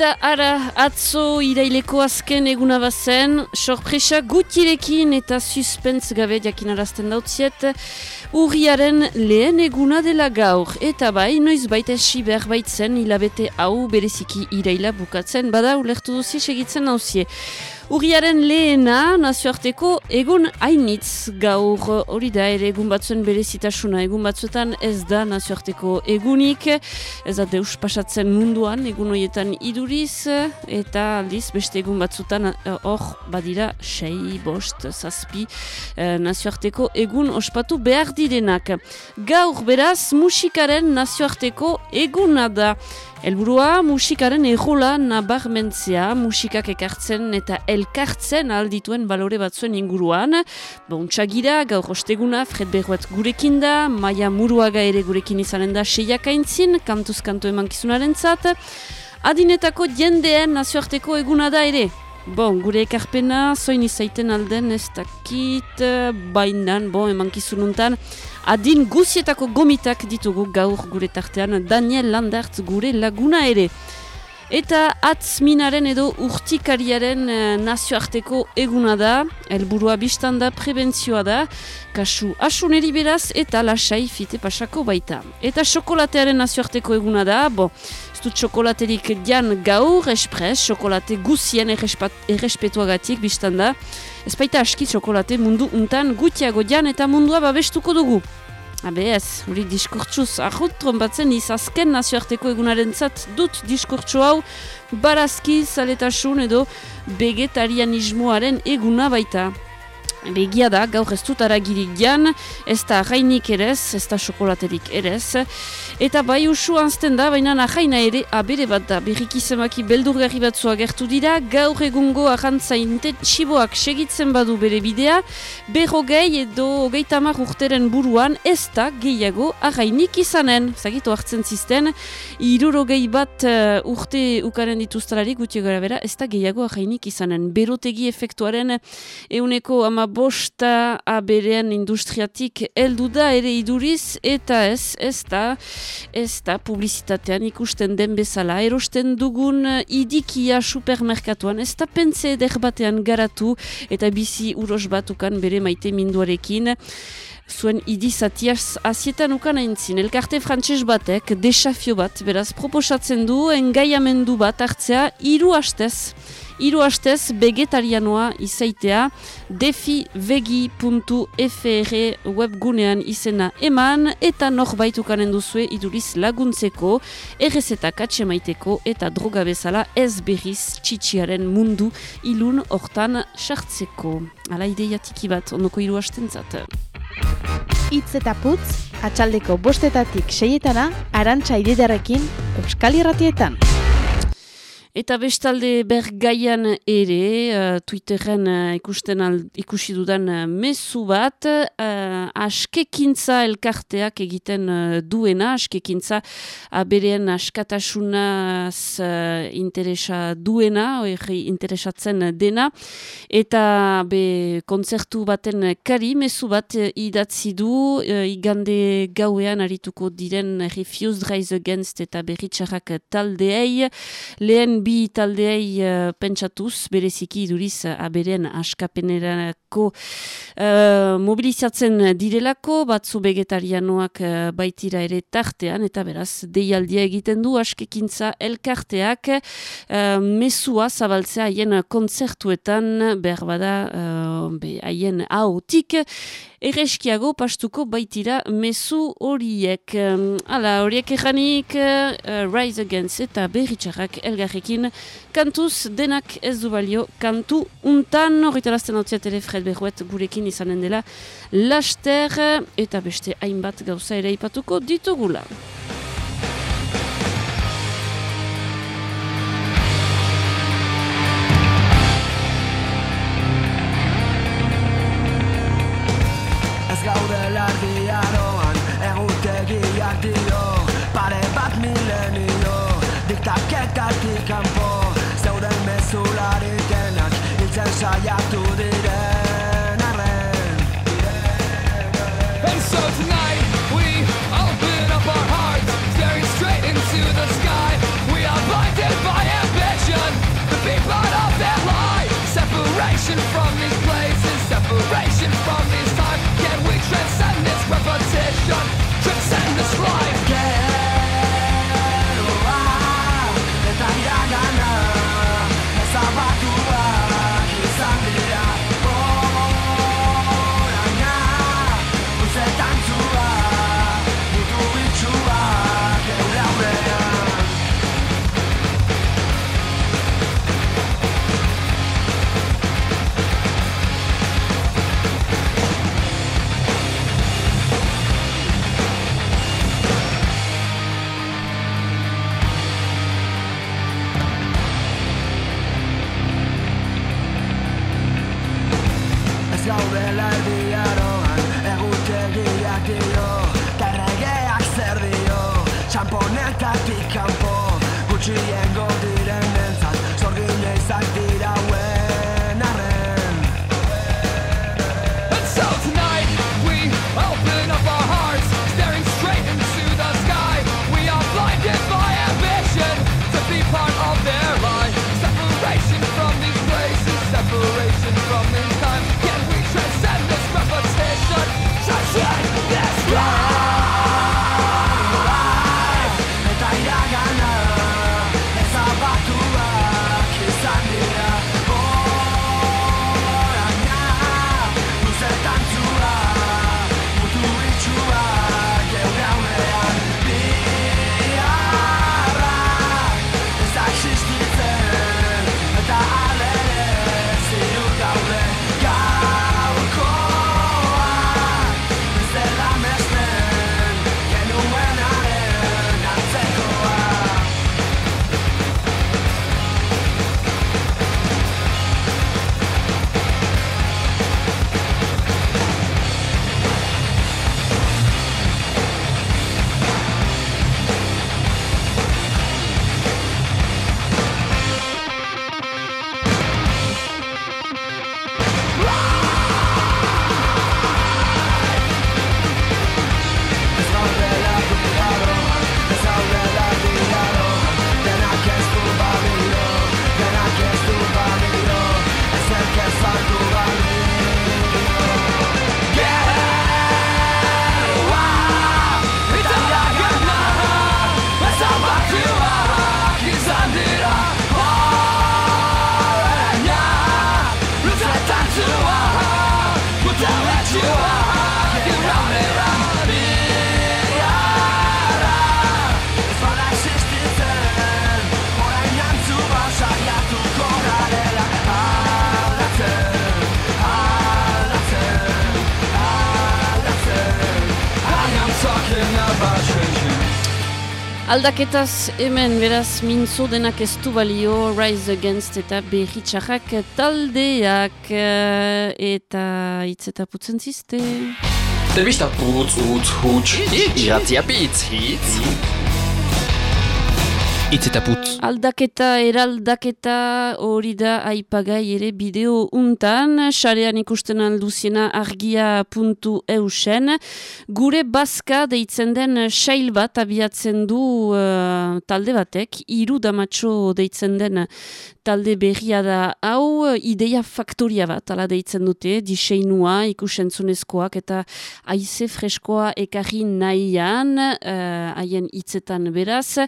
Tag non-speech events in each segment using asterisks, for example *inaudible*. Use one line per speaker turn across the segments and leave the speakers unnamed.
Eta ara, atzo iraileko azken eguna bazen, sorpresa gutirekin eta suspens gabe jakinarazten dautziet, urriaren lehen eguna dela gaur. Eta bai, noiz baita esi behar baitzen, hilabete hau bereziki iraila bukatzen, bada ulertu duzi segitzen nauzie. Uriaren lehena nazioarteko egun hainitz gaur hori da ere egun batzuen berezitasuna egun batzuetan ez da nazioarteko egunik ez da deus pasatzen munduan egun horietan iduriz eta aldiz beste egun batzuetan eh, hor badira sei, bost, zazpi eh, nazioarteko egun ospatu behar direnak. Gaur beraz musikaren nazioarteko eguna da. Elburua musikaren egola nabarmentzea, musikak ekartzen eta elkartzen aldituen balore batzuen inguruan. Bontxagira, gaur osteguna, Fred Berroet gurekin da, Maia Muruaga ere gurekin izanen da seiak aintzin, kantuz kanto emankizunaren zat. Adinetako jendeen nazioarteko eguna da ere. Bon, gure ekarpena, zoin izaiten alden ez dakit, bainan, bon, emankizununtan, adin guzietako gomitak ditugu gaur gure tartean Daniel Landert gure laguna ere. Eta atzminaren edo urtikariaren eh, nazioarteko eguna da, helburua biztan da, prebentzioa da, kasu asuneri beraz eta lasai fite pasako baita. Eta xokolatearen nazioarteko eguna da, bo, ez dut xokolaterik dian gaur, espres, xokolate guzien errespetuagatik biztan da, ez baita aski xokolate mundu untan gutiago dian eta mundua babestuko dugu. Habe ez, hori diskurtsuz ahut trombatzen izazken nazioarteko egunaren zat dut diskurtsu hau barazki zaletasun edo vegetarianismoaren eguna baita. Begia da, gaur ez dut aragirik jan, ez da rainik erez, ez da xokolaterik erez. Eta bai usu anzten da, baina nahaina ere abere bat da. Berrik izemaki beldurgarri batzu agertu dira, gaur egungo ahantza intentsiboak segitzen badu bere bidea, berro gehi edo hogeita urteren buruan ez da gehiago ahainik izanen. Zagitu hartzen zisten, iruro gehi bat uh, urte ukaren dituztalarik gutio gara bera, ez da gehiago ahainik izanen. Berotegi efektuaren euneko ama bosta aberean industriatik heldu da ere iduriz eta ez, ez da, ez da publizitatean ikusten den bezala. Erosten dugun idikia supermerkatuan ez da pentsa eder batean garatu eta bizi uros batukan bere maite minduarekin zuen idizatiaz azietan ukan aintzin. Elkarte frantses batek desafio bat, beraz, proposatzen du engaiamendu bat hartzea hiru hastez Iru hastez vegetarianoa izaitea defivegi.fr webgunean izena eman eta norbait ukanen duzue iduriz laguntzeko, errezetak maiteko eta droga bezala ez berriz txitsiaren mundu ilun hortan sartzeko. Ala ideia tiki bat, ondoko iru hastentzat.
Itz eta putz, atxaldeko bostetatik seietana, arantxa ididarekin, Euskal Irratietan.
Eta bestalde bergaian ere, uh, Twitterren uh, ikusten al, ikusi dudan uh, mezu bat, uh, askekintza elkarteak egiten uh, duena, askekintza aberean askatasunaz uh, interesa duena, oi, interesatzen dena, eta be kontzertu baten kari mezu bat uh, idatzi du, uh, igande gauean arituko diren Refused Rise Against eta berritxarrak taldeei, lehen bi taldeei uh, pentsatuz, bereziki duriz uh, aberen askapenerako uh, mobilizatzen direlako, batzu vegetarianoak uh, baitira ere tartean, eta beraz, deialdia egiten du askekintza elkarteak uh, mesua zabaltzea haien kontzertuetan, behar bada haien uh, haotik, Ereskiago pastuko baitira mezu horiek. Hala, horiek eganik uh, Rise Against eta berritxarrak elgarrekin kantuz denak ez du balio kantu untan horretarazten hau ere Fred Berruet gurekin izanen dela laster eta beste hainbat gauza ere ipatuko ditugula.
Saiatu diren
Aldaketaz hemen beraz mintzo denak ez du balio Rise Against eta berritxarrak taldeak eh, eta hitz eta putzen ziste.
Telebista putz, utz, huts, irratia bitz, hitz. Itz eta putz.
Aldaketa, eraldaketa hori da aipagai ere bideo untan, sarean ikusten alduziena argia puntu eusen. Gure bazka deitzen den sail bat abiatzen du eh, talde batek, iru damatxo deitzen den talde berria da hau, ideia faktoria bat, ala deitzen dute, diseinua, ikusentzunezkoak eta aize freskoa ekarri nahian, eh, haien hitzetan beraz,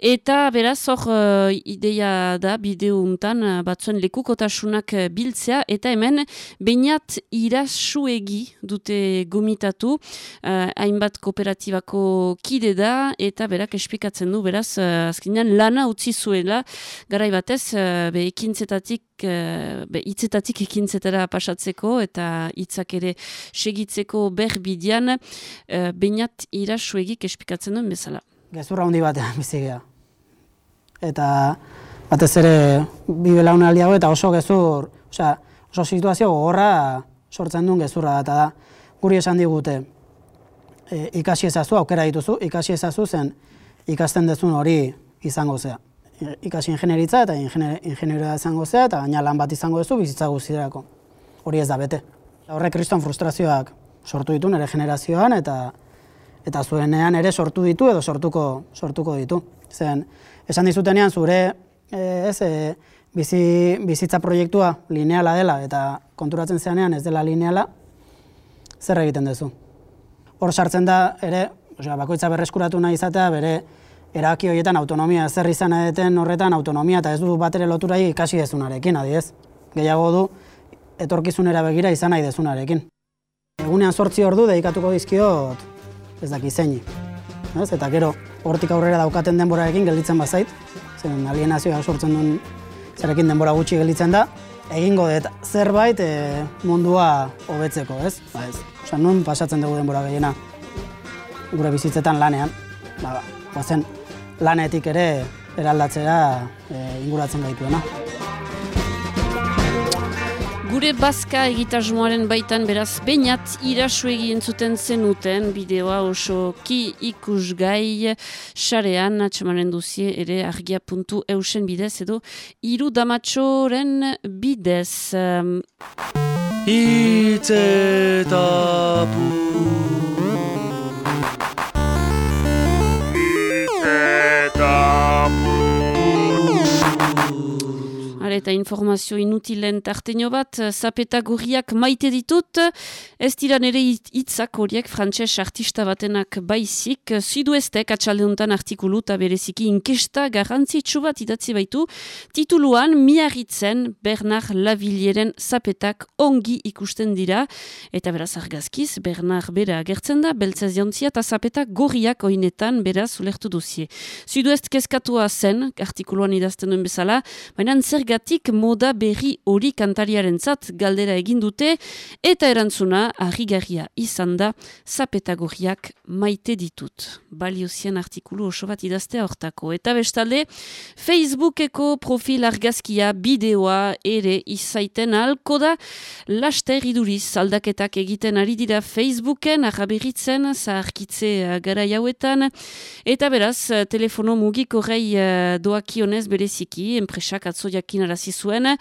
eta beraz hor eh, ideia da bideo untan eh, batzuen lekukotasunak eh, biltzea, eta hemen bainat irasuegi dute gomitatu, eh, hainbat kooperatibako kide da, eta berak espikatzen du, beraz, eh, azkenean lana utzi zuela, garai batez, eh, be ekintzetatik eh, be hitzetatik ekintzetara pasatzeko eta hitzak ere segitzeko berbidian uh, beinat irasuegik espikatzen duen bezala.
gezurra handi batean *laughs* bizi gea. Eta batez ere bi belaunaldi hau eta oso gezur, osea, oso situazio gogorra sortzen duen gezurra da, eta da, guri esan digute, e, ikasi ezazu, aukera dituzu, ikasi ezazu zen ikasten dezun hori izango zea. Ikasi ingenieritza eta ingenier- ingenieria izango zea, eta gaina lan bat izango duzu bizitza guztirako. Hori ez da bete. Horrek kriston frustrazioak sortu ditu nire generazioan, eta eta zuenean ere sortu ditu edo sortuko sortuko ditu. Zen, esan dizutenean zure e, ez, e, bizi, bizitza proiektua lineala dela eta konturatzen zeanean ez dela lineala, zer egiten duzu? Hor sartzen da ere, osea, bakoitza berreskuratu nahi izatea bere erabaki horietan autonomia zer izan edeten horretan autonomia eta ez du batere loturai ikasi dezunarekin, adiez. Gehiago du etorkizunera begira izan nahi dezunarekin. Egunean sortzi ordu dedikatuko dizkiot ez daki zeini. Ez? Eta gero hortik aurrera daukaten denborarekin gelditzen bazait, zen alienazioa sortzen duen zerekin denbora gutxi gelditzen da, egingo dut zerbait e, mundua hobetzeko, ez? Ba ez. Osea, nun pasatzen dugu denbora gehiena gure bizitzetan lanean, ba, gozen lanetik ere eraldatzera e, inguratzen gaituena.
Gure bazka egitasmoaren baitan beraz bainat irasu egin zuten zenuten bideoa oso ki ikusgai xarean atxamanen duzie ere argia puntu eusen bidez edo iru damatxoren bidez. Um,
eta
informazio inutilen tarteño bat, zapeta gorriak maite ditut, ez dira hit- hitzak horiek frantses artista batenak baizik, Suduestek atxaldeuntan artikulu eta bereziki inkesta garrantzitsu bat idatzi baitu, tituluan miarritzen Bernard Lavilleren zapetak ongi ikusten dira, eta beraz argazkiz, Bernard bera agertzen da, beltzez jontzia eta zapetak gorriak oinetan beraz ulertu duzie. Suduest kezkatua zen, artikuluan idazten duen bezala, baina zergatik moda berri hori kantariarentzat galdera egin dute eta erantzuna harrigarria izan da zapetagorriak maite ditut. Baliozien artikulu oso bat idaztea hortako. Eta bestalde, Facebookeko profil argazkia bideoa ere izaiten alko da laster iduriz aldaketak egiten ari dira Facebooken, arraberritzen, zaharkitze eh, gara jauetan, eta beraz, eh, telefono mugikorrei uh, doakionez bereziki, enpresak atzo jakinarazi zuen,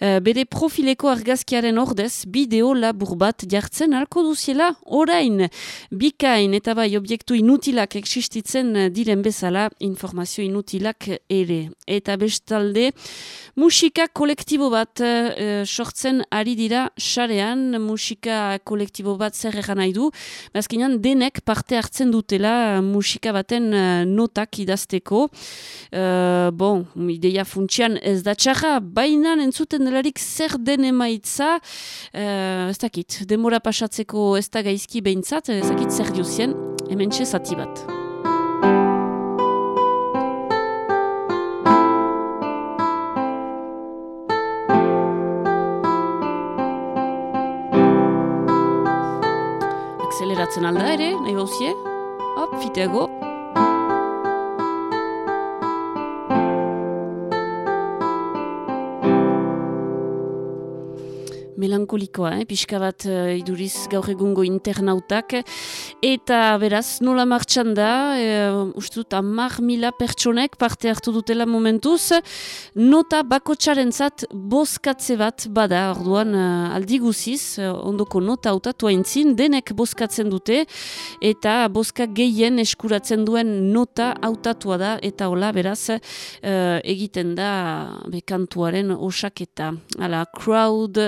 eh, bere profileko argazkiaren ordez, bideo labur bat jartzen alko duziela orain. Bikain eta bai objektu inutilak existitzen eh, diren bezala, informazio inutilak ere. Eta bestalde, musika kolektibo bat eh, sortzen ari dira sarean, musika kolektibo bat zer egan nahi du, Bazkinan denek parte hartzen dutela musika baten notak idazteko. Uh, bon, ideia funtsian ez da txarra, baina entzuten delarik zer den emaitza, uh, ez dakit, demora pasatzeko ez da gaizki behintzat, ez dakit zer diuzien, hemen zati bat. Akzeleratzen alda ere, nahi bauzie? Hop, fiteago. Melankolikoa, eh? pixka bat uh, iduriz gaur egungo internautak. Eta beraz, nola martxan da, uh, uste dut, amar mila pertsonek parte hartu dutela momentuz, nota bakotxaren zat boskatze bat bada, orduan uh, aldi guziz, uh, ondoko nota hautatu aintzin, denek boskatzen dute, eta boska gehien eskuratzen duen nota hautatua da, eta hola beraz, uh, egiten da bekantuaren osaketa. Hala, crowd,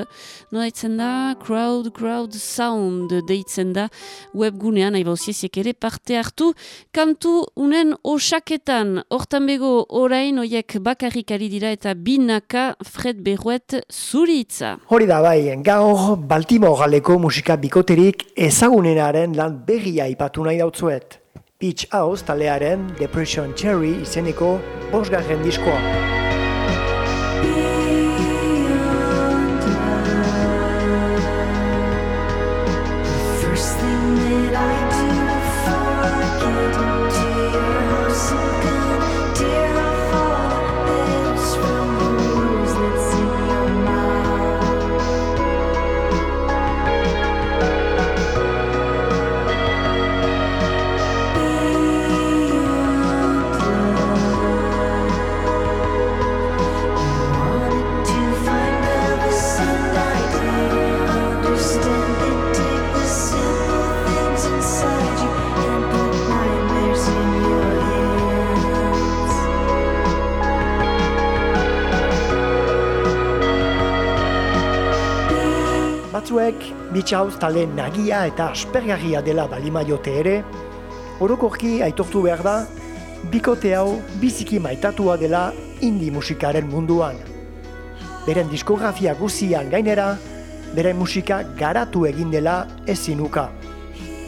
no deitzen da, crowd, crowd sound deitzen da webgunean, nahi bauziesiek ere parte hartu, kantu unen osaketan, hortan bego orain oiek bakarrik ari dira eta binaka Fred Berruet zuritza.
Hori da bai, gaur Baltimore galeko musika bikoterik ezagunenaren lan berria ipatu nahi dautzuet. Beach House talearen Depression Cherry izeneko bosgarren diskoa. Batzuek Beach House tale nagia eta aspergarria dela balimaiote ere, orokorki aitortu behar da, bikote hau biziki maitatua dela indie musikaren munduan. Beren diskografia guzian gainera, beren musika garatu egin dela ezinuka.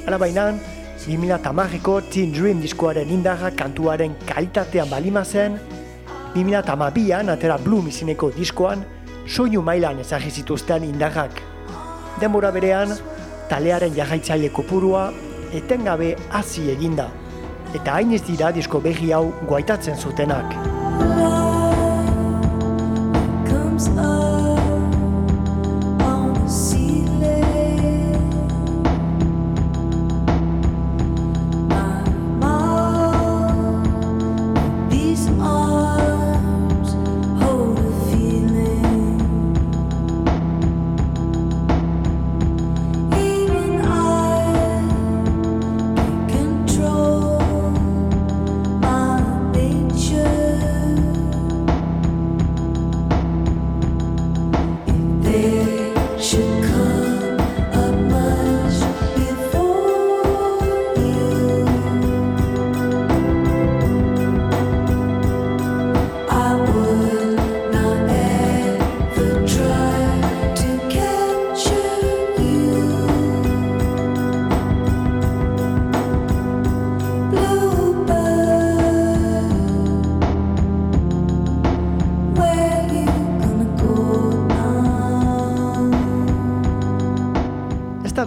Hala bainan, 2008ko Teen Dream diskoaren indarra kantuaren kalitatean balima zen, 2008an atera Bloom izeneko diskoan, soinu mailan ezagri zituzten indarrak. Denbora berean, talearen jarraitzaile kopurua etengabe hazi eginda. Eta hain ez dira disko berri hau guaitatzen zutenak.
comes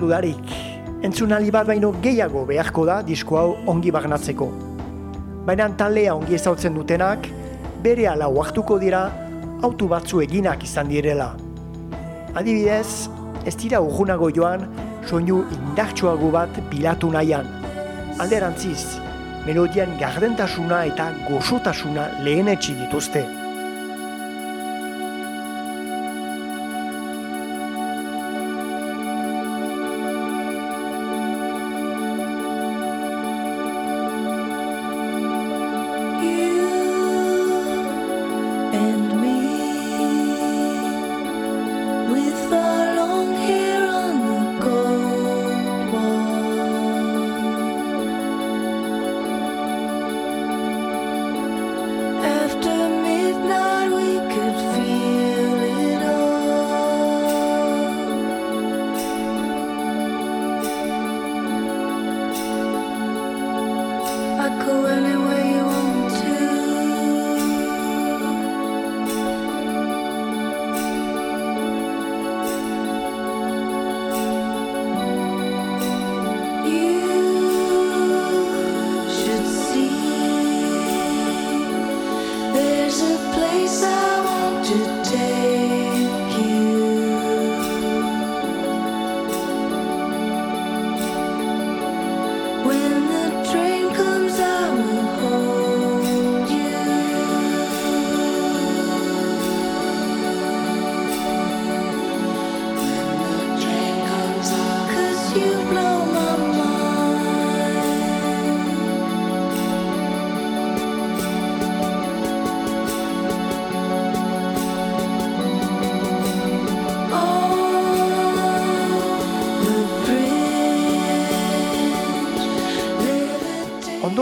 dudarik, entzunali bat baino gehiago beharko da disko hau ongi barnatzeko. Baina taldea ongi ezautzen dutenak, bere ala hartuko dira autu batzu eginak izan direla. Adibidez, ez dira urgunago joan soinu indartsuago bat bilatu nahian. Alderantziz, melodian gardentasuna eta gozotasuna lehenetsi dituzte.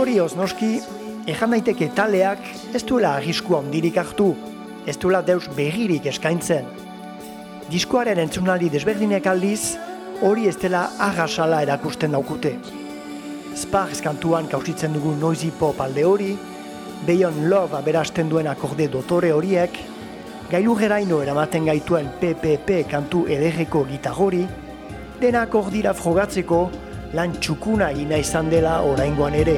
Ondorioz noski, ejan daiteke taleak ez duela arrisku handirik hartu, ez duela deus begirik eskaintzen. Diskoaren entzunaldi desberdinek aldiz, hori ez dela arrasala erakusten daukute. Sparks kantuan kausitzen dugu noisy pop alde hori, Beyond Love aberasten duen akorde dotore horiek, gailurreraino eramaten gaituen PPP kantu ederreko gitarrori, denak hor dira frogatzeko lan txukuna ina izan dela oraingoan ere.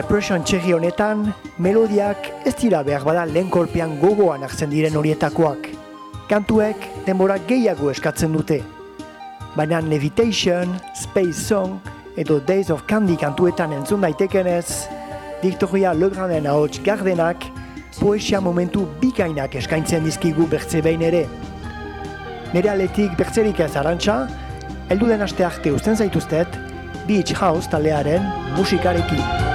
Depression txerri honetan, melodiak ez dira behar bada lehen kolpean gogoan hartzen diren horietakoak. Kantuek denbora gehiago eskatzen dute. Baina Levitation, Space Song edo Days of Candy kantuetan entzun daitekenez, Victoria Legranden ahots gardenak poesia momentu bikainak eskaintzen dizkigu bertze behin ere. Nere aletik bertzerik ez arantxa, heldu den aste arte uzten zaituztet, Beach House talearen musikarekin.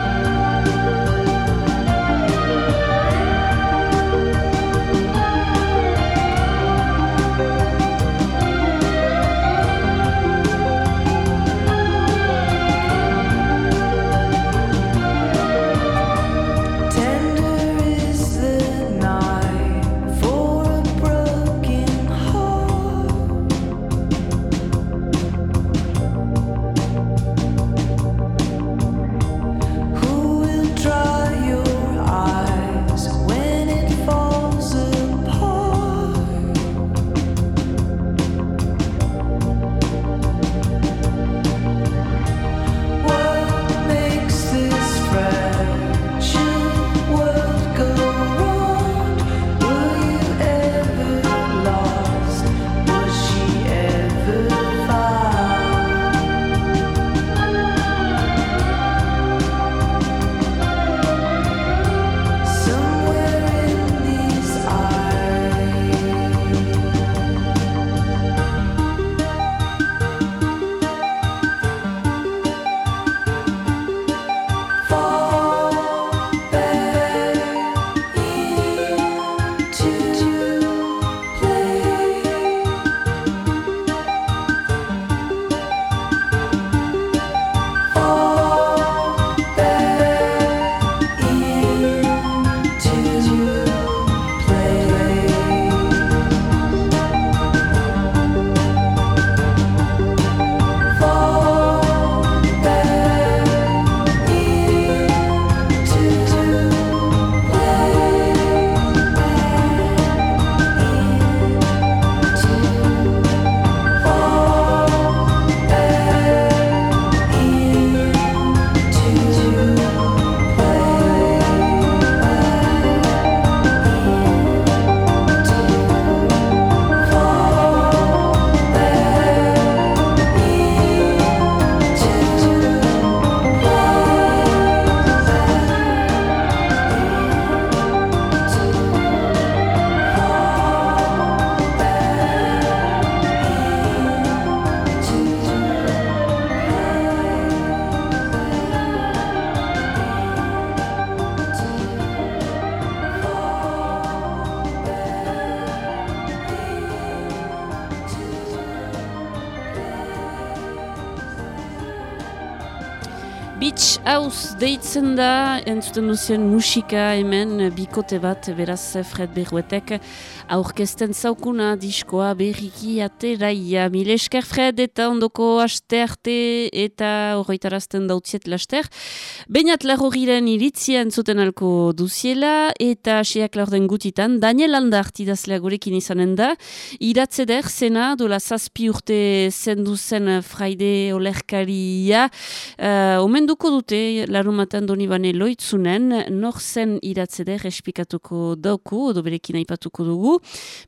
House deitzen da, entzuten duzien musika hemen, bikote bat, beraz Fred Berruetek, aurkezten zaukuna diskoa berriki ateraia. Mile esker Fred eta ondoko aste arte eta horretarazten dautziet laster. Bainat larrogiren iritzia entzuten alko duziela eta asiak laurden gutitan, Daniel Andart idazlea gurekin izanen da, iratze der zena, dola zazpi urte zendu zen fraide olerkaria, uh, omenduko dute larumatan doni bane loitzunen, nor zen iratze der espikatuko dauku, odo berekin aipatuko dugu,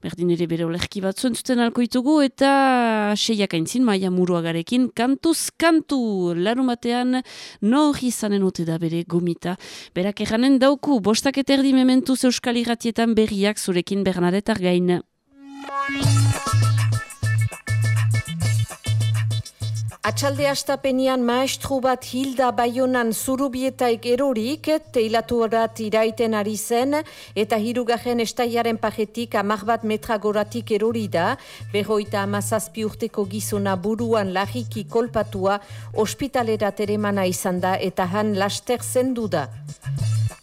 berdin ere bere olerki bat zuen alko ditugu, eta seiak aintzin, maia muruagarekin, kantuz kantu larumatean, nor izanen ote da bere gomita. Berak erranen dauku, bostak eta erdi mementuz euskal irratietan berriak zurekin Bernadetar gain.
Atxalde astapenian maestru bat hilda baionan zurubietaik erorik, teilaturat iraiten ari zen, eta hirugarren estaiaren pajetik amak bat metra goratik erori da, berroita amazazpi urteko gizona buruan lagiki kolpatua, ospitalera teremana izan da, eta han laster zendu da.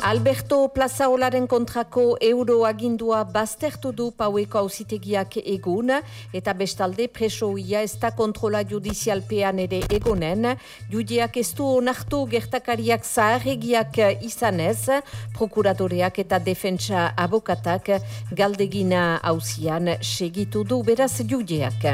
Alberto Plazaolaren kontrako euro agindua baztertu du paueko auzitegiak egun, eta bestalde presoia ez da kontrola judizialpean ere egonen, judiak ez du onartu gertakariak zaharregiak izanez, prokuradoreak eta defentsa abokatak galdegina hauzian segitu du beraz judiak.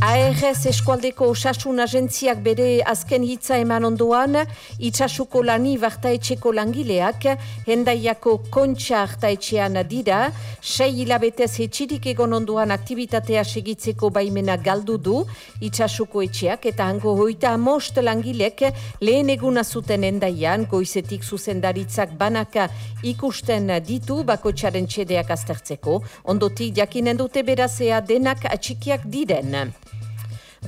ARS eskualdeko osasun agentziak bere azken hitza eman ondoan, itxasuko lani bartaetxeko langileak, hendaiako kontxa hartaetxean dira, sei hilabetez etxirik egon ondoan aktivitatea segitzeko baimena galdu du, itxasuko etxeak, eta hango hoita amost langilek lehen eguna zuten hendaian, goizetik zuzendaritzak banaka ikusten ditu bakotxaren txedeak aztertzeko, ondotik jakinen dute berazea denak atxikiak diren.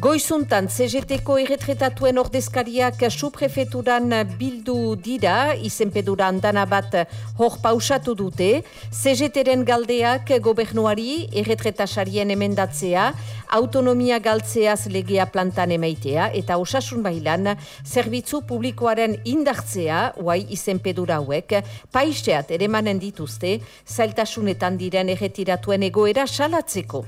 Goizuntan, CGT-ko erretretatuen ordezkariak suprefeturan bildu dira, izenpedura andana bat hor pausatu dute, CGT-ren galdeak gobernuari erretretasarien emendatzea, autonomia galtzeaz legea plantan emaitea, eta osasun bailan zerbitzu publikoaren indartzea, uai izenpedura hauek, paiseat ere manen dituzte, zailtasunetan diren erretiratuen egoera salatzeko.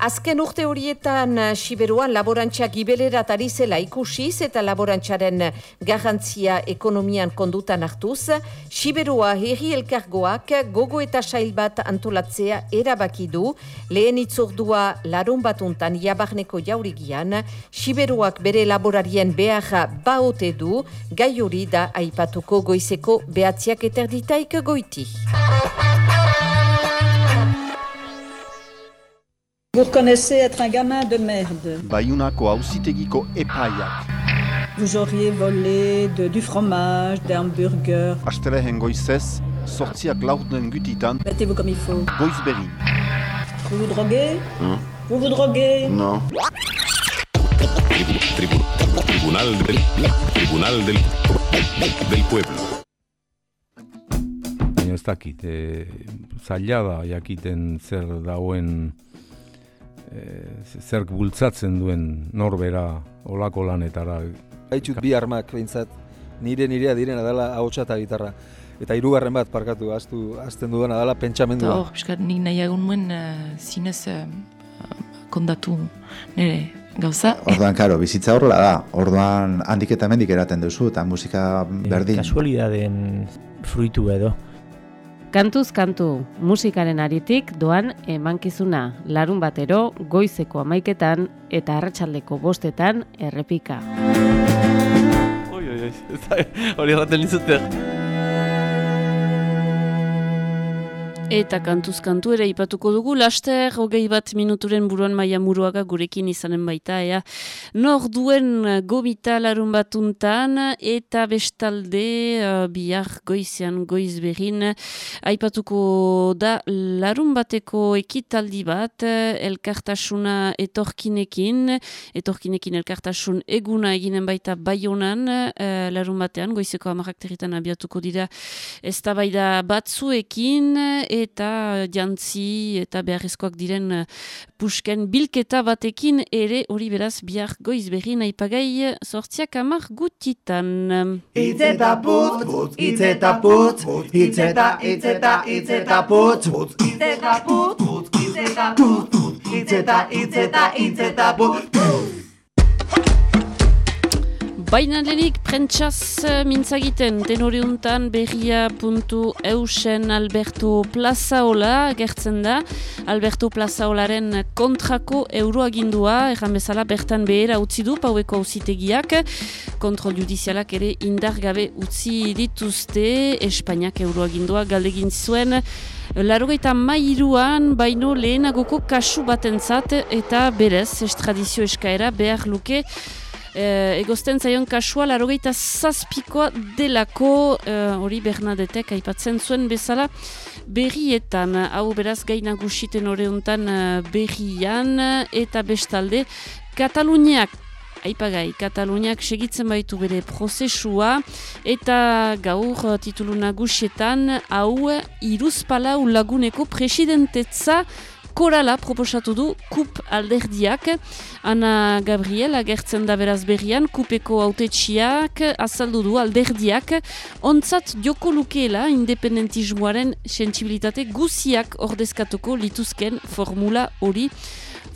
Azken urte horietan eh, Siberuan laborantza gibelerat ari zela ikusiz eta laborantxaren garrantzia ekonomian kondutan hartuz, Siberua herri elkargoak gogo eta sail bat antolatzea erabaki du, lehen itzordua larun batuntan jabarneko jaurigian, Siberuak bere laborarien beharra baote du, gai hori da aipatuko goizeko behatziak eterditaik goiti.
Vous reconnaissez être un gamin de merde.
Baiunako auzitegiko epaiak.
Vous auriez volé de, du fromage, des hamburgers.
Astelehen goizez, sortziak laurden gutitan,
Mettez-vous comme il faut.
goiz berin.
Vous vous droguez? Vous vous droguez?
No.
Tribunal del, Tribunal del, del Pueblo.
Baina ez dakit, e, zaila da jakiten zer dauen, e, zer bultzatzen duen norbera olako lanetara.
Haitxut bi armak behintzat, nire nirea direna dela ahotsa eta gitarra. Eta hirugarren bat parkatu, aztu, azten dudana dela
Eta
pentsamendua.
hor, piskat nik nahiago nuen uh, zinez uh, kondatu nire gauza.
Orduan, karo, bizitza horrela da. Orduan, handik eta hemendik eraten duzu, eta musika berdin.
Kasualidaden fruitu edo.
Kantuz kantu, musikaren aritik doan emankizuna, larun batero, goizeko amaiketan eta arratsaldeko bostetan errepika.
Oi, oi, oi, *laughs* hori erraten
Eta kantuz kantu ere ipatuko dugu, laster hogei bat minuturen buruan maia muruaga gurekin izanen baita, ea. Nor duen gomita larun batuntan eta bestalde uh, bihar goizean goiz berin aipatuko da larun bateko ekitaldi bat elkartasuna etorkinekin, etorkinekin elkartasun eguna eginen baita baionan uh, larun batean, goizeko amarrak territan abiatuko dira ez batzuekin eta jantzi eta beharrezkoak diren eh, pusken bilketa batekin ere hori beraz bihar goiz berri naipagai sortziak amar gutitan.
Itz eta putz, putz, itz eta putz, itz eta, itz eta, itz eta putz, putz, itz eta putz, itz eta putz, itz eta, itz eta, itz eta putz.
Baina lehenik prentsaz eh, mintzagiten tenoriuntan berria.eusen Alberto Plazaola gertzen da. Alberto Plazaolaren kontrako euroagindua, erran bezala bertan behera utzi du paueko auzitegiak kontrol judizialak ere indargabe utzi dituzte Espainiak euroagindua galdegin zuen Larogeita mairuan baino lehenagoko kasu batentzat eta berez estradizio eskaera behar luke Eh, egozten zaion kasua larogeita zazpikoa delako. Eh, hori Bernadetek aipatzen zuen bezala. Berrietan, hau beraz gai nagusiten horreuntan eh, berrian. Eta bestalde Kataluniak Aipagai, Kataluniak segitzen baitu bere prozesua. Eta gaur eh, titulu nagusietan hau iruzpalau laguneko presidentetza korala proposatu du KUP alderdiak. Ana Gabriel agertzen da beraz berrian, KUPeko autetxiak azaldu du alderdiak. Ontzat joko lukeela independentismoaren sensibilitate guziak ordezkatuko lituzken formula hori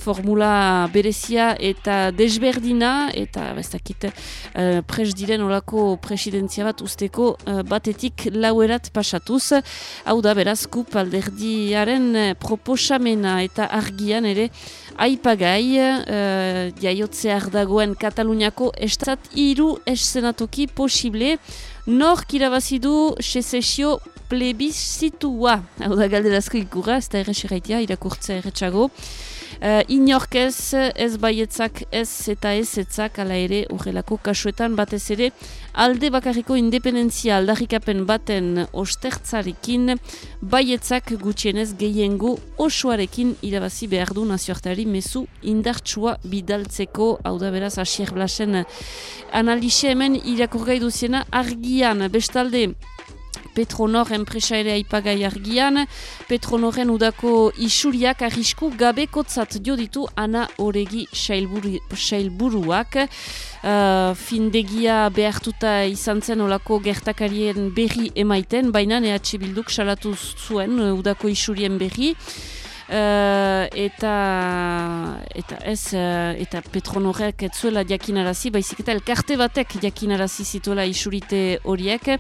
formula berezia eta desberdina eta bestakit uh, pres diren olako presidentzia bat usteko uh, batetik lauerat pasatuz. Hau da beraz kup alderdiaren eh, proposamena eta argian ere aipagai uh, jaiotzear dagoen Kataluniako estat iru eszenatoki posible nor kirabazidu secesio plebizitua. Hau da galderazko ikurra, ez da errexerraitia, irakurtzea erretxago. Uh, inorkez ez baietzak ez eta ez etzak ala ere urrelako kasuetan batez ere alde bakarriko independentzia aldarrikapen baten ostertzarekin baietzak gutxienez gehiengo osoarekin irabazi behar du nazioartari mezu indartsua bidaltzeko. Hau da beraz Asier Blasen analixe hemen irakurgai duziena argian bestalde Petronor enpresa ere aipagai argian, Petronoren udako isuriak arrisku gabekotzat dio ditu ana oregi sailburuak. Uh, findegia behartuta izan zen olako gertakarien berri emaiten, baina EH Bilduk salatu zuen uh, udako isurien berri. Uh, eta eta ez uh, eta Petronorek ez zuela jakinarazi, baizik eta elkarte batek jakinarazi zituela isurite horiek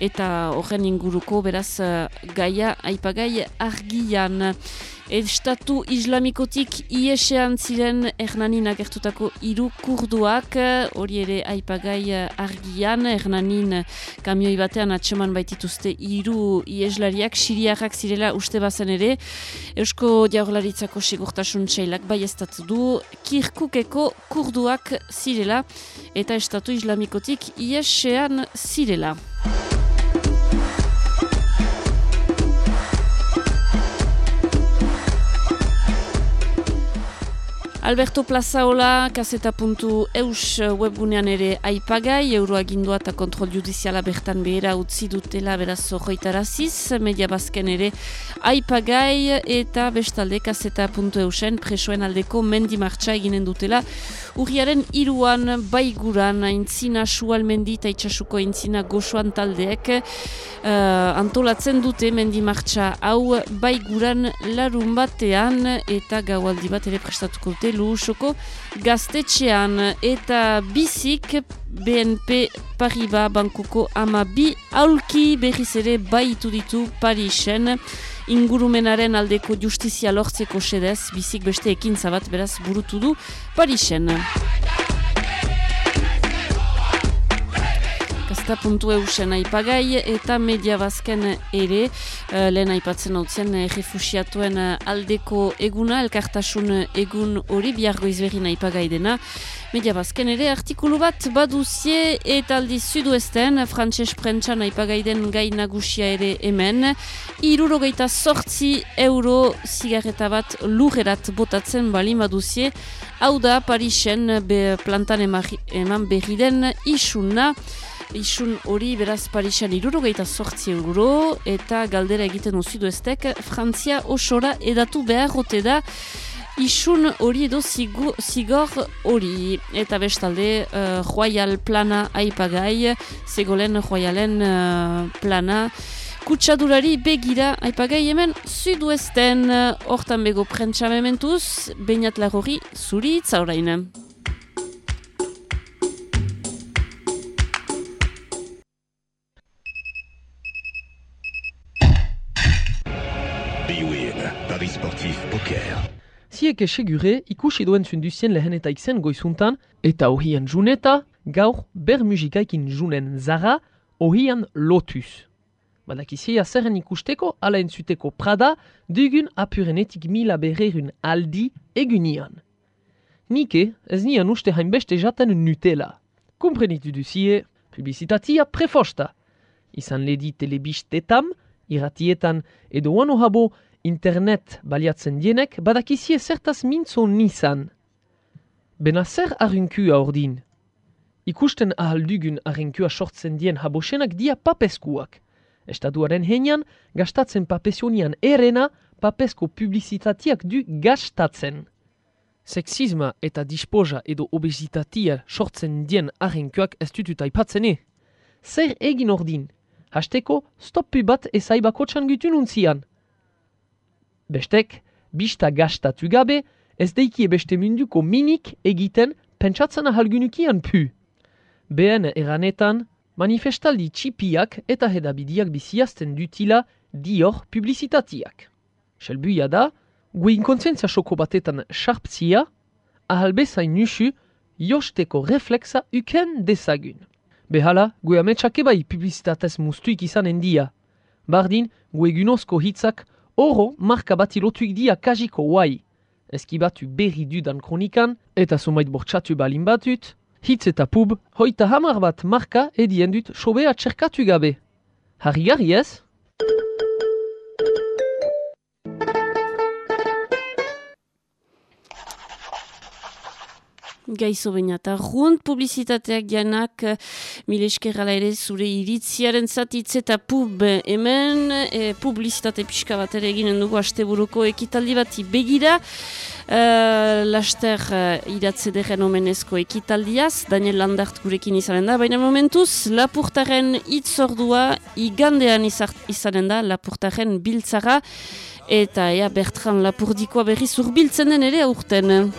eta horren inguruko beraz uh, gaia aipagai argian. Estatu islamikotik iesean ziren Hernanin agertutako hiru kurduak, hori ere aipagai argian, Hernanin kamioi batean atseman baitituzte hiru ieslariak, siriarrak zirela uste bazen ere, Eusko Jaurlaritzako sigurtasun txailak bai du, kirkukeko kurduak zirela, eta Estatu islamikotik iesean zirela. Alberto Plazaola, kaseta.eus webgunean ere aipagai, euroagindua eta kontrol judiziala bertan behera utzi dutela beraz zorroitaraziz, media bazken ere aipagai eta bestalde kaseta.eusen presoen aldeko mendimartxa eginen dutela. Urriaren iruan baiguran aintzina sualmendi eta itxasuko aintzina goxoan taldeek uh, antolatzen dute mendimartxa hau baiguran larun batean eta gaualdi bat ere prestatuko dute Lusoko gaztetxean. Eta bizik BNP Paribas bankuko ama bi aulki berriz ere baitu ditu Parisen ingurumenaren aldeko justizia lortzeko sedez bizik beste ekin zabat beraz burutu du Parisen. Kasta.eusen aipagai eta media bazken ere uh, lehen aipatzen hau zen uh, refusiatuen aldeko eguna, elkartasun egun hori biargo izberrin aipagai dena. Media bazken ere artikulu bat baduzie eta aldi zuduesten frantses prentsan aipagai den gai nagusia ere hemen. Irurogeita sortzi euro zigarreta bat lurrerat botatzen bali baduzie. Hau da Parisen be plantan eman berri den isuna. Isun hori beraz Parisan irurogeita sortzi euro, eta galdera egiten uzidu eztek, Frantzia osora edatu behar ote da, Isun hori edo zigu, zigor hori. Eta bestalde, uh, Royal plana aipagai, zegolen Royalen uh, plana, kutsadurari begira aipagai hemen zuduesten hortan bego prentsa mementuz, bainat lagori zuri itzaurain.
Biwin,
Ziek esegure ikusi duen zunduzien lehenetaik zen goizuntan, eta ohien juneta, gaur ber musikaikin junen zara, ohian lotuz. Badakizia zerren ikusteko, ala entzuteko prada, dugun apurenetik mila berrerun aldi egunian. Nike, ez nian uste hainbeste jaten nutela. Komprenitu duzie, publizitatia prefosta. Izan ledi telebistetam, iratietan edo wano habo internet baliatzen dienek, badakizie zertaz mintzo nizan. Bena zer arrinkua ordin? Ikusten ahaldugun arrinkua sortzen dien habosenak dia papeskuak. Estatuaren heinan, gastatzen papesionian erena, papesko publizitatiak du gastatzen. Sexisma eta disposa edo obesitatia sortzen dien arrenkuak ez dutut aipatzene. Zer egin ordin? Hasteko, stoppu bat ezaibako txangutun untzian. Bestek, bista gastatu gabe, ez deikie beste munduko minik egiten pentsatzen ahalgunukian pu. Behen eranetan, manifestaldi txipiak eta hedabidiak biziazten dutila dior publizitatiak. Selbuia da, gue inkontzentzia soko batetan sarptzia, ahalbezain nusu josteko reflexa uken dezagun. Behala, gue ametsak ebai publizitatez mustuik izanen dia. Bardin, gue gunozko hitzak oro marka bati lotuik dia kajiko guai. Eskibatu berri dudan kronikan, eta sumait bortxatu balin batut, hitz eta pub, hoita hamar bat marka edien dut sobea txerkatu gabe. Harrigarri ez?
Gaizo baina eta runt publizitateak janak mile eskerrala ere zure iritziaren zatitz eta pub hemen e, publizitate pixka bat ere eginen dugu asteburuko ekitaldi bati begira Uh, laster uh, idatze deren omenezko ekitaldiaz, Daniel Landart gurekin izanen da, baina momentuz, Lapurtaren itzordua igandean izanen da, Lapurtaren biltzara, eta ea Bertran Lapurdikoa berriz urbiltzen den ere aurten.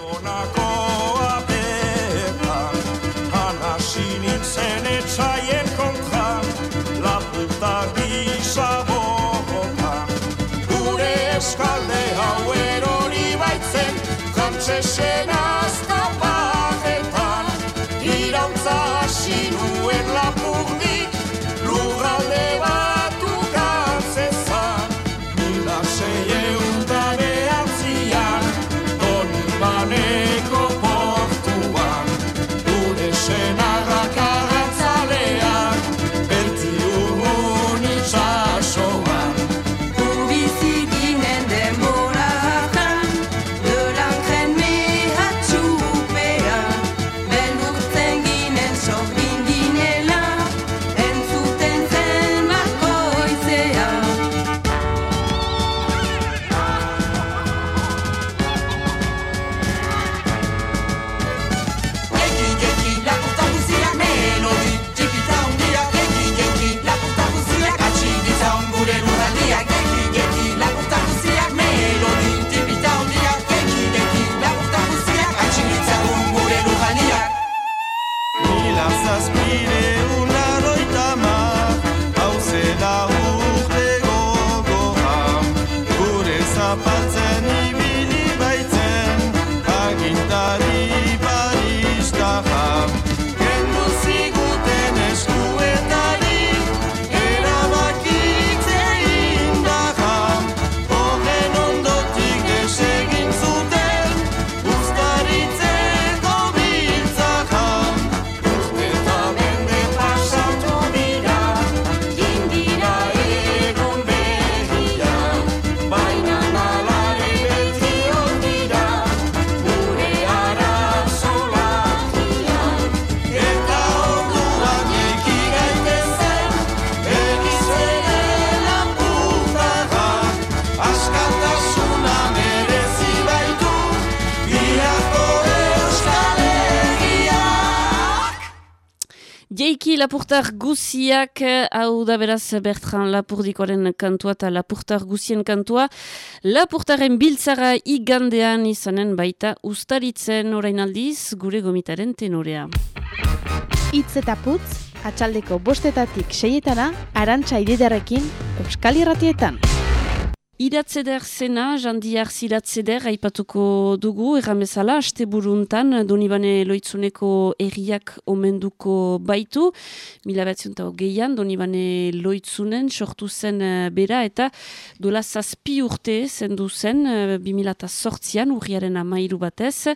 Lapurtar guziak, hau da beraz Bertran Lapurdikoaren kantua eta Lapurtar guzien kantua. Lapurtaren biltzara igandean izanen baita ustaritzen orain aldiz gure gomitaren tenorea.
Itz eta putz, atxaldeko bostetatik seietana, arantxa ididarekin, Euskal Irratietan.
Iratzeder zena, jandiar ziratzeder, aipatuko dugu, erran bezala, aste buruntan, Donibane Loitzuneko erriak omenduko baitu, mila batziunta hogeian, Donibane Loitzunen sortu zen eh, bera, eta dola zazpi urte zendu zen, eh, 2008an, urriaren amairu batez.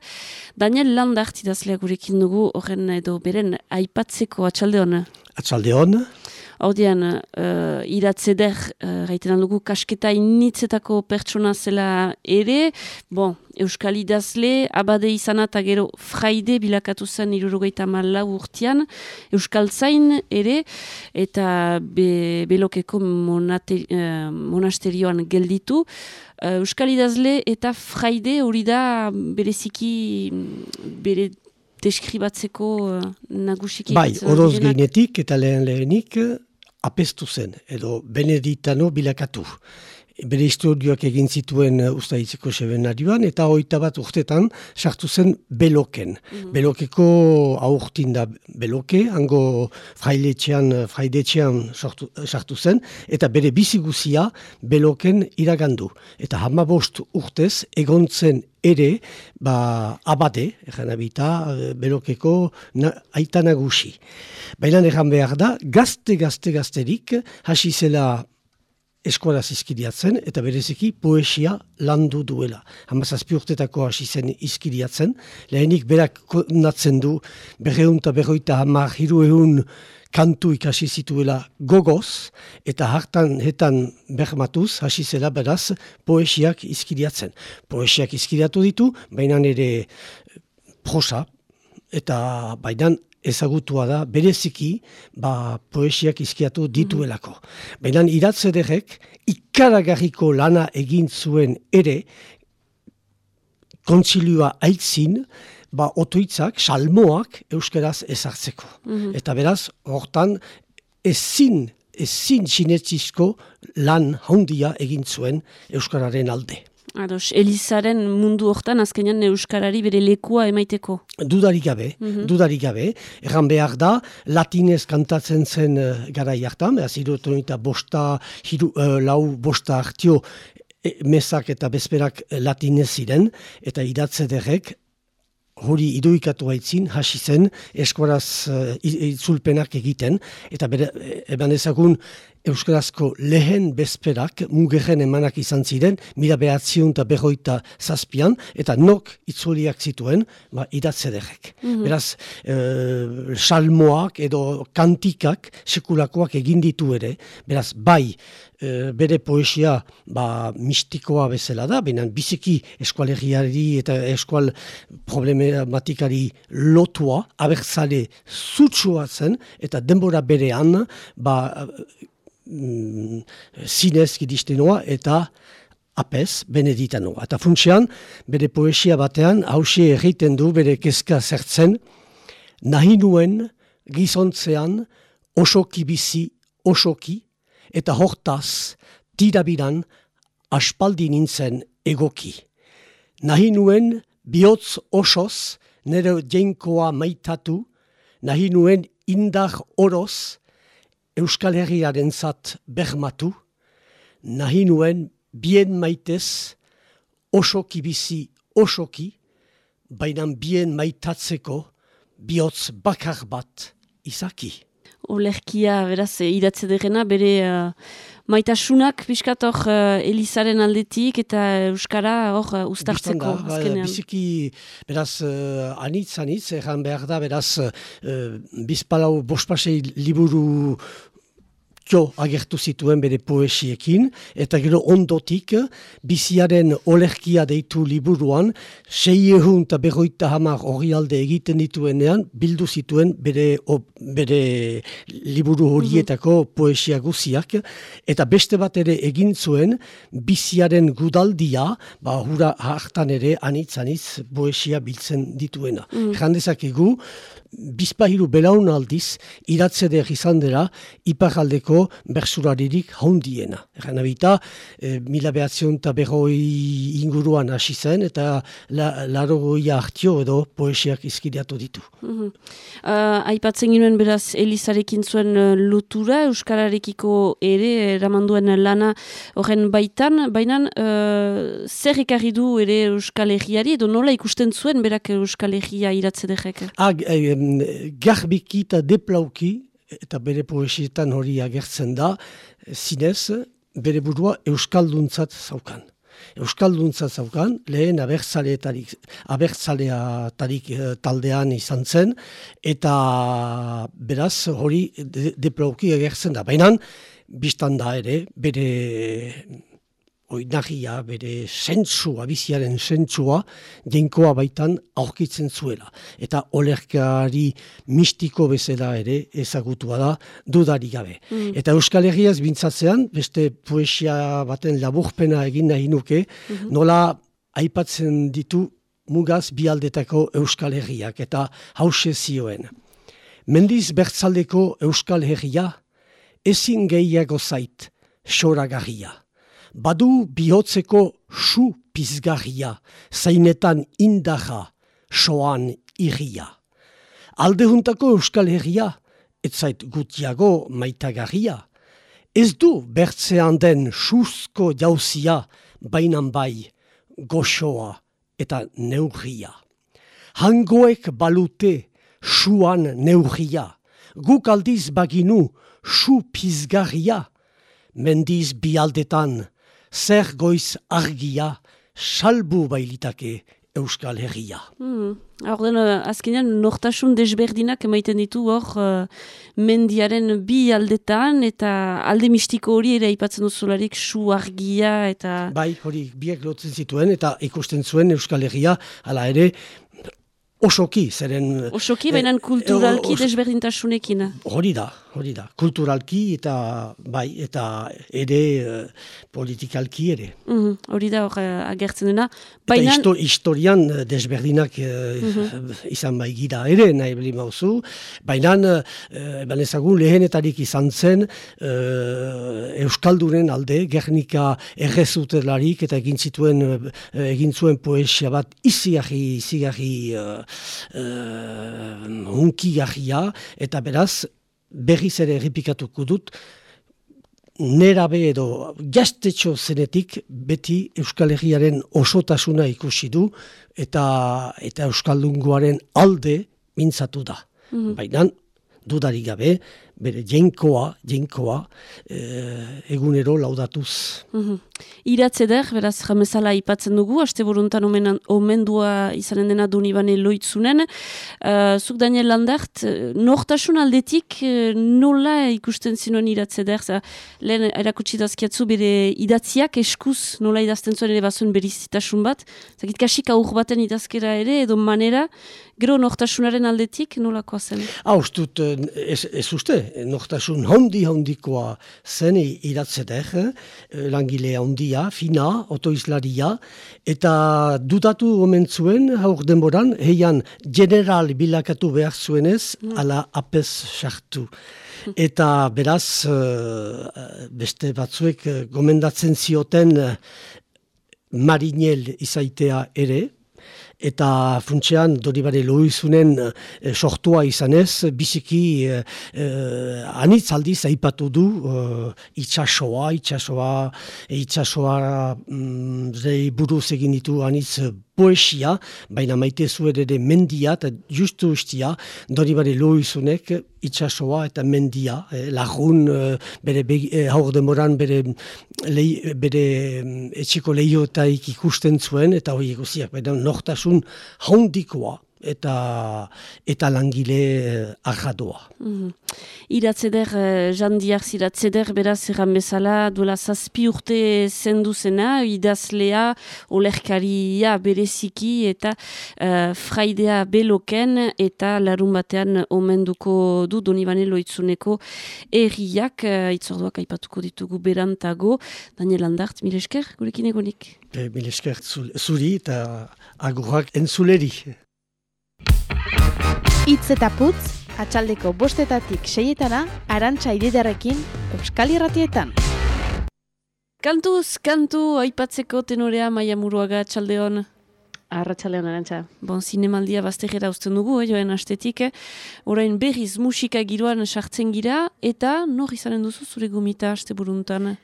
Daniel Landart idazlea gurekin dugu, horren edo beren aipatzeko atxalde hona.
Atzalde hon,
Haudian, uh, iratzeder, uh, gaiten dugu kasketa initzetako pertsona zela ere, bon, Euskal idazle, abade izan eta gero fraide bilakatu zen irurogeita malau urtean, Euskal zain ere, eta be, belokeko monate, uh, monasterioan gelditu. Uh, Euskal idazle eta fraide hori da bereziki bere deskribatzeko uh, nagusiki.
bai, oroz gainetik eta lehen lehenik eh, apestu zen, edo beneditano bilakatu. Bere historioak egin zituen uh, ustaitzeko sebenarioan, eta hoita bat urtetan sartu zen beloken. Belokeko aurtin da beloke, hango frailetxean, uh, fraidetxean sartu, sartu zen, eta bere bizi guzia beloken iragandu. Eta hamabost urtez egon zen ere, ba, abade, egan abita, eh, belokeko na, aita nagusi. Baina egan behar da, gazte, gazte, gazterik, hasi zela eskualaz izkiriatzen, eta bereziki poesia landu duela. Hamazazpi urtetako hasi zen izkiriatzen, lehenik berak natzen du berreun eta berroita hamar hiru ehun kantu ikasi zituela gogoz, eta hartan hetan bermatuz hasi zela beraz poesiak izkiriatzen. Poesiak izkiriatu ditu, baina ere prosa, eta bainan ezagutua da bereziki ba, poesiak izkiatu dituelako. Baina iratzederek ikaragarriko lana egin zuen ere kontzilioa aitzin, ba, otoitzak, salmoak euskaraz ezartzeko.
Mhm.
Eta beraz, hortan ezin, ezin sinetzizko lan handia egin zuen euskararen alde.
Ados, Elizaren mundu hortan azkenean Euskarari bere lekua emaiteko.
Dudarik gabe,
Mhm.
dudarik gabe, erran behar da, latinez kantatzen zen uh, garai hartan, behaz, hirurogeita bosta, hiru, uh, lau bosta hartio, e, mesak eta bezperak eh, latinez ziren, eta idatzederek hori iduikatu haitzin, hasi zen, eskuaraz uh, itzulpenak egiten, eta bere, eban ezagun, Euskarazko lehen bezperak mugerren emanak izan ziren, mila behatzion eta berroita zazpian, eta nok itzuliak zituen, ba, idatzederek.
Mhm.
Beraz, e, salmoak edo kantikak sekulakoak egin ditu ere, beraz, bai, e, bere poesia ba, mistikoa bezala da, baina biziki eskualeriari eta eskual problematikari lotua, abertzale zutsua zen, eta denbora berean, ba, mm, zinez gidistenoa eta apez beneditanoa. Eta funtsean, bere poesia batean, hausi egiten du bere kezka zertzen, nahi nuen gizontzean osoki bizi osoki, eta hortaz tirabiran aspaldi nintzen egoki. Nahi nuen bihotz osoz nire jenkoa maitatu, nahi nuen indar oroz Euskal Herriaren zat bermatu, nahi nuen bien maitez osoki bizi osoki, baina bien maitatzeko bihotz bakar bat izaki.
Olerkia, beraz, idatze derena, bere uh, maitasunak pixkat hor uh, Elizaren aldetik eta Euskara hor uh, ustartzeko
Biztan da, ba,
azkenean.
biziki, beraz, uh, anitz, anitz, erran behar da, beraz, uh, bizpalau bospasei liburu jo agertu zituen bere poesiekin, eta gero ondotik, biziaren olerkia deitu liburuan, sei ehun eta berroita hamar alde egiten dituenean, bildu zituen bere, o, bere liburu horietako poesia guziak, eta beste bat ere egin zuen, biziaren gudaldia, ba, hura hartan ere anitz-anitz poesia biltzen dituena.
Mm.
Mm. Jandezakegu, bizpahiru belaun aldiz iratzeder izan dela iparaldeko bersuraririk haundiena. Egan abita, e, mila behatzion eta berroi inguruan hasi zen eta la, larogoia hartio edo poesiak izkideatu ditu.
Mhm. Uh, aipatzen ginoen beraz Elizarekin zuen uh, lotura, Euskararekiko ere eramanduen lana horren baitan, baina uh, zer ekarri du ere Euskal Herriari, edo nola ikusten zuen berak Euskal Herria iratze dejek?
Ah, eh, garbiki eta deplauki, eta bere poesietan hori agertzen da, zinez, bere burua Euskalduntzat zaukan. Euskalduntzat zaukan, lehen abertzaleetarik, abertzaleatarik eh, taldean izan zen, eta beraz hori de, deplauki agertzen da. Baina, biztan da ere, bere oinagia, bere sentsua, biziaren sentsua, jenkoa baitan aurkitzen zuela. Eta olerkari mistiko bezala ere ezagutua da dudari gabe.
Mm.
Eta Euskal Herriaz bintzatzean, beste poesia baten laburpena egin nahi nuke,
Mhm.
nola aipatzen ditu mugaz bialdetako Euskal Herriak, eta hause zioen. Mendiz bertzaldeko Euskal Herria, ezin gehiago zait, soragarria. Badu bihotzeko su pizgarria, zainetan indaja, soan irria. Aldehuntako Euskal Herria, etzait gutiago maitagarria. Ez du bertzean den susko jauzia, bainan bai, goxoa eta neurria. Hangoek balute suan neurria, guk aldiz baginu su pizgarria, mendiz bialdetan, zer goiz argia, salbu bailitake Euskal Herria.
Hmm. Orden, uh, azkenean, nortasun desberdinak emaiten ditu hor uh, mendiaren bi aldetan eta alde mistiko hori ere aipatzen duzularik su argia eta...
Bai, hori biek lotzen zituen eta ikusten zuen Euskal Herria, hala ere, osoki, zeren...
Osoki,
eh,
baina kulturalki
os-
desberdintasunekin.
Hori da, hori da. Kulturalki eta bai, eta ere eh, politikalki ere.
Mhm, Hori da hor uh, agertzen dena.
Eta
Baina...
histo, historian eh, desberdinak eh,
Mhm.
izan bai gira ere, nahi beli mauzu. Baina, eh, eban ezagun lehenetarik izan zen eh, Euskalduren alde, Gernika errezutelarik eta egin zituen, eh, egin zuen poesia bat izigarri, izigarri uh, hunkigarria, eta beraz, berriz ere errepikatuko dut, nerabe edo gaztetxo zenetik beti Euskal Herriaren osotasuna ikusi du eta eta Euskaldungoaren alde mintzatu da.
Mhm.
Baina dudari gabe bere jenkoa, jenkoa eh, egunero laudatuz.
Mhm. Iratze der, beraz, jamezala ipatzen dugu, aste buruntan omenan, omendua izanen dena dunibane loitzunen. Uh, zuk Daniel Landart, eh, nortasun aldetik eh, nola ikusten zinuen iratze der? Za, lehen erakutsi dazkiatzu bere idatziak eskuz nola idazten zuen ere bazuen berizitasun bat. Zakit kasik aur baten idazkera ere, edo manera, gero nortasunaren aldetik nolakoa zen?
Ha, ustut, eh, ez, ez uste, nortasun handi handikoa zen i- iratze der, eh, langile handia, fina, otoizlaria, eta dudatu omen zuen, haur denboran, heian general bilakatu behar zuenez, ala apes sartu. Eta beraz, eh, beste batzuek eh, gomendatzen zioten eh, marinel izaitea ere, eta funtsean Doribare Loizunen e, sortua izanez, biziki e, e, anitz aldiz aipatu du e, itxasoa, itxasoa, itxasoa mm, buruz egin ditu anitz poesia, baina maite zuen ere mendia, eta justu ustia, Doribare Loizunek itxasoa eta mendia, eh, lagun eh, bere begi- eh, haur demoran bere, lei, bere mm, etxeko lehiotaik ikusten zuen, eta hori guziak, baina nortasun haundikoa eta eta langile eh, arradoa.
Mhm. Iratzeder, uh, Jean Diarz beraz erran bezala, duela zazpi urte zendu zena, idazlea, olerkaria bereziki, eta uh, fraidea beloken, eta larun batean omenduko du Donibane loitzuneko erriak, uh, itzorduak aipatuko ditugu berantago, Daniel Andart, mile esker, gurekin egonik.
E, mil esker zu- zuri eta agurrak entzuleri.
Itz eta putz, atxaldeko bostetatik seietana, arantxa ididarekin, Euskal Irratietan.
Kantuz, kantu, aipatzeko tenorea maia muruaga txaldeon.
Arratxaldeon, arantxa.
Bon, zinemaldia baztegera uzten dugu, eh, joen astetik. Eh. Orain berriz musika giroan sartzen gira, eta nor izanen duzu zure gomita aste buruntan?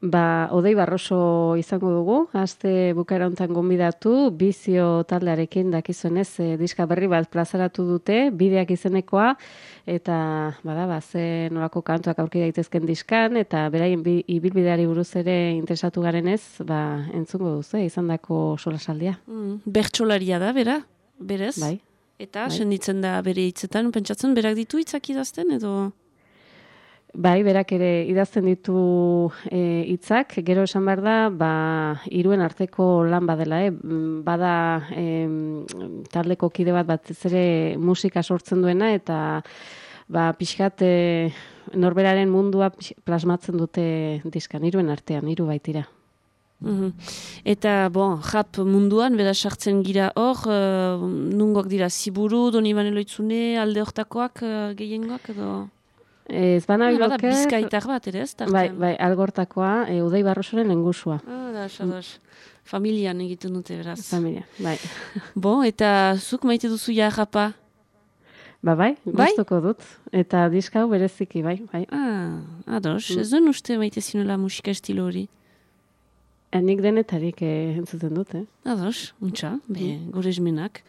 Ba, Odei Barroso izango dugu, aste bukaera hontan gonbidatu, bizio taldearekin dakizuenez, e, diska berri bat plazaratu dute, bideak izenekoa, eta bada, ba, ze nolako kantuak aurki daitezken diskan, eta beraien bi, ibilbideari buruz ere interesatu garenez, ba, entzungo duzu, eh, izan dako solasaldia.
Mm, bertsolaria da, bera? Berez?
Bai.
Eta,
Bai.
senditzen da bere hitzetan, pentsatzen berak ditu hitzak idazten, edo...
Bai, berak ere idazten ditu e, hitzak, gero esan behar da, ba, iruen arteko lan badela, eh? Mm, bada em, taldeko kide bat batez ere musika sortzen duena, eta ba, pixkat e, norberaren mundua plasmatzen dute diskan, iruen artean, hiru baitira.
Mhm. Eta, bon, rap munduan, bera sartzen gira hor, uh, nungoak dira, ziburu, doni baneloitzune, alde hortakoak uh, gehiengoak, edo...
Ez bana biloker-
bizkaitar bat ere, ez?
Bai, bai, algortakoa, e, Udai Barrosoren lengusua.
Ah, da. Familian egiten dute, beraz.
Familia, bai. *laughs*
Bo, eta zuk maite duzu ja rapa?
Ba, bai,
Bai?
gustoko dut. Eta diska hau bereziki, bai, bai.
Ah, ados,
Mm.
ez duen uste maite zinela musika estilo hori.
Nik denetarik eh, entzuten dut, eh?
Ados, untxa, be, gure esmenak.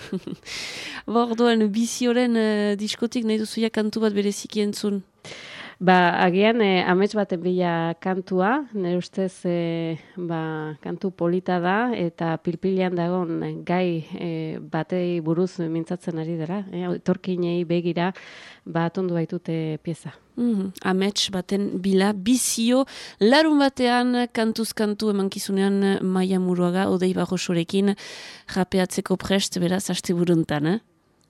*laughs* Ba, orduan, bizioren uh, diskotik nahi duzu ja kantu bat bereziki entzun.
Ba, agian eh, amets baten bila kantua, nire ustez eh, ba, kantu polita da eta pilpilean dagon gai eh, batei buruz mintzatzen ari dela. Eh, etorkinei begira ba, atondu baitute pieza.
Mm Amets baten bila bizio larun batean kantuz kantu emankizunean maia muruaga odei barrosorekin japeatzeko prest beraz aste buruntan, eh?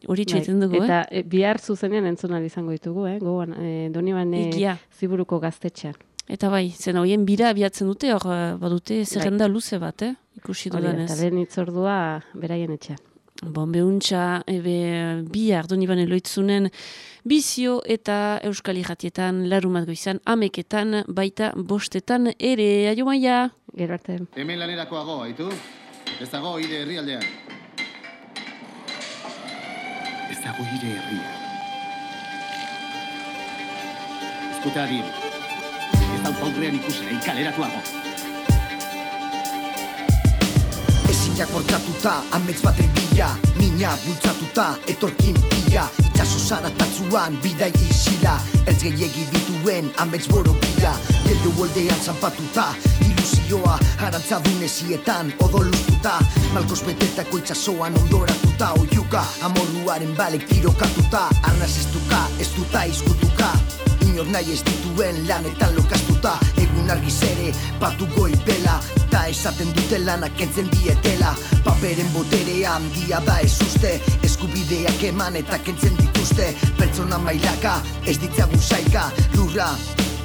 Hori txaiten dugu,
Bai, Eta
eh?
eh, bihar zuzenean entzun izango ditugu, eh? Goan, eh, Donibane
Egia.
ziburuko gaztetxean.
Eta bai, zen horien bira abiatzen dute, hor eh, badute zerrenda luze bat, eh? Ikusi dudanez.
Eta lehen itzordua beraien etxean.
Bon, behuntza, ebe, bihar doniban eloitzunen bizio eta euskal irratietan, larumat goizan, ameketan, baita bostetan ere, aio maia!
Gero arte.
Hemen lanerakoago, haitu? Ez dago ire herrialdean. Ez dago ire herria. Eskuta adin. Ez dau pautrean ikusi nahi kaleratuago.
Ezinak bortzatuta, amets baten bila Mina bultzatuta, etorkin bila Itxaso zaratatzuan, bidai isila Ez gehiegi dituen, amets boro bila Geldo moldean zanpatuta, ilusioa Arantzadun ezietan, odolustuta Malkos betetako itxasoan ondoratuta Oiuka, amorruaren balek tirokatuta. Arnaz ez duka, ez duta izkutuka. Inor nahi ez dituen lanetan lokastuta. Egun argiz ere, patu goipela Ta esaten dute lanak kentzen dietela. Paperen boterea handia da ez uste Eskubideak eman eta kentzen dituzte. Pertsona mailaka, ez ditzagun saika Lurra,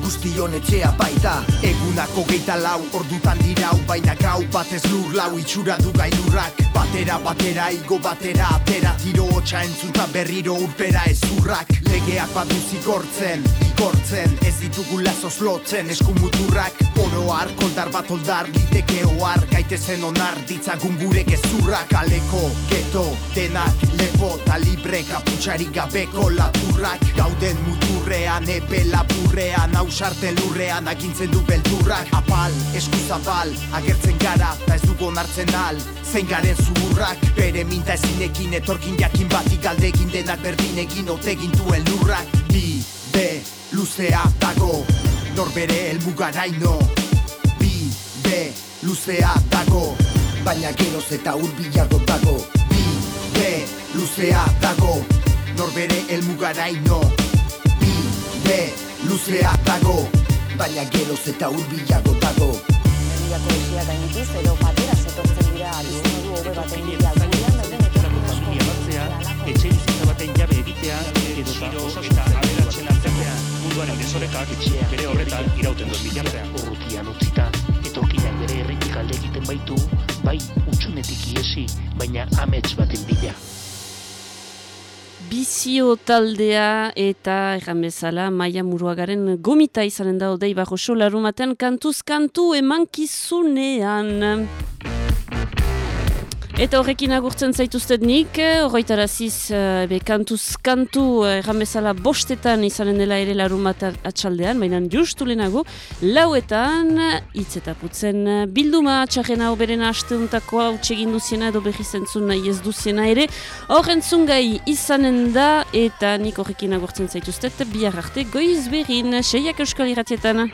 guztion etxea baita.
Egunako geita lau ordutan dirau Baina gau batez lur lau itxura du gailurrak. Batera batera igo batera atera Tiro hotxa entzunta berriro urpera ezurrak Legeak badu zigortzen, igortzen Ez ditugu lazoz lotzen eskumuturrak. Oro har, koldar bat oldar, liteke ohar Gaitezen onar, ditzagun gure gezurrak. Kaleko, geto, denak, lepo Ta libre kaputxarik gabeko laturrak Gauden muturrean, epe laburrean Hausarte lurrean, agintzen du beldurrak. Apal, eskuzabal, agertzen gara Ta ez dugu onartzen al, zein garen zuhurrak Bere minta ezinekin, etorkin jakin batik Galdegin denak berdin egin, otegin duen lurrak Bi, be, luzea dago Norbere helmugaraino Bi, be, luzea dago
Baina geroz eta hurbilago dago
Be, luzea dago Norbere helmugaraino.
Bi, be, luzea dago Baina geroz eta hurbilago dago.
Herriako esia gaindikiz, edo batera zetortzen dira bizimodu hobe baten bila. Gurean dauden
batzea, etxe bizitza baten jabe egitea, edo tiro eta aberatsen artean. Munduaren desorekak bere horretan irauten duen bilatzea.
Urrutian utzita, herritik alde egiten baitu, bai utxunetik iesi, baina amets baten bila.
Bizio taldea eta erran bezala Maia Muruagaren gomita izanen da odei barroso larumaten kantuz kantu emankizunean. Eta horrekin agurtzen zaituztet nik, horretaraziz be, kantuz kantu erran bezala bostetan izanen dela ere larumat atxaldean, baina justu lehenago, lauetan hitz eta putzen bilduma txarren hau beren asteuntako hau txegin duziena edo berri zentzun nahi ez duziena ere, horren zungai izanen da eta nik horrekin agurtzen zaituztet bihar arte goiz berrin, seiak euskal irratietan.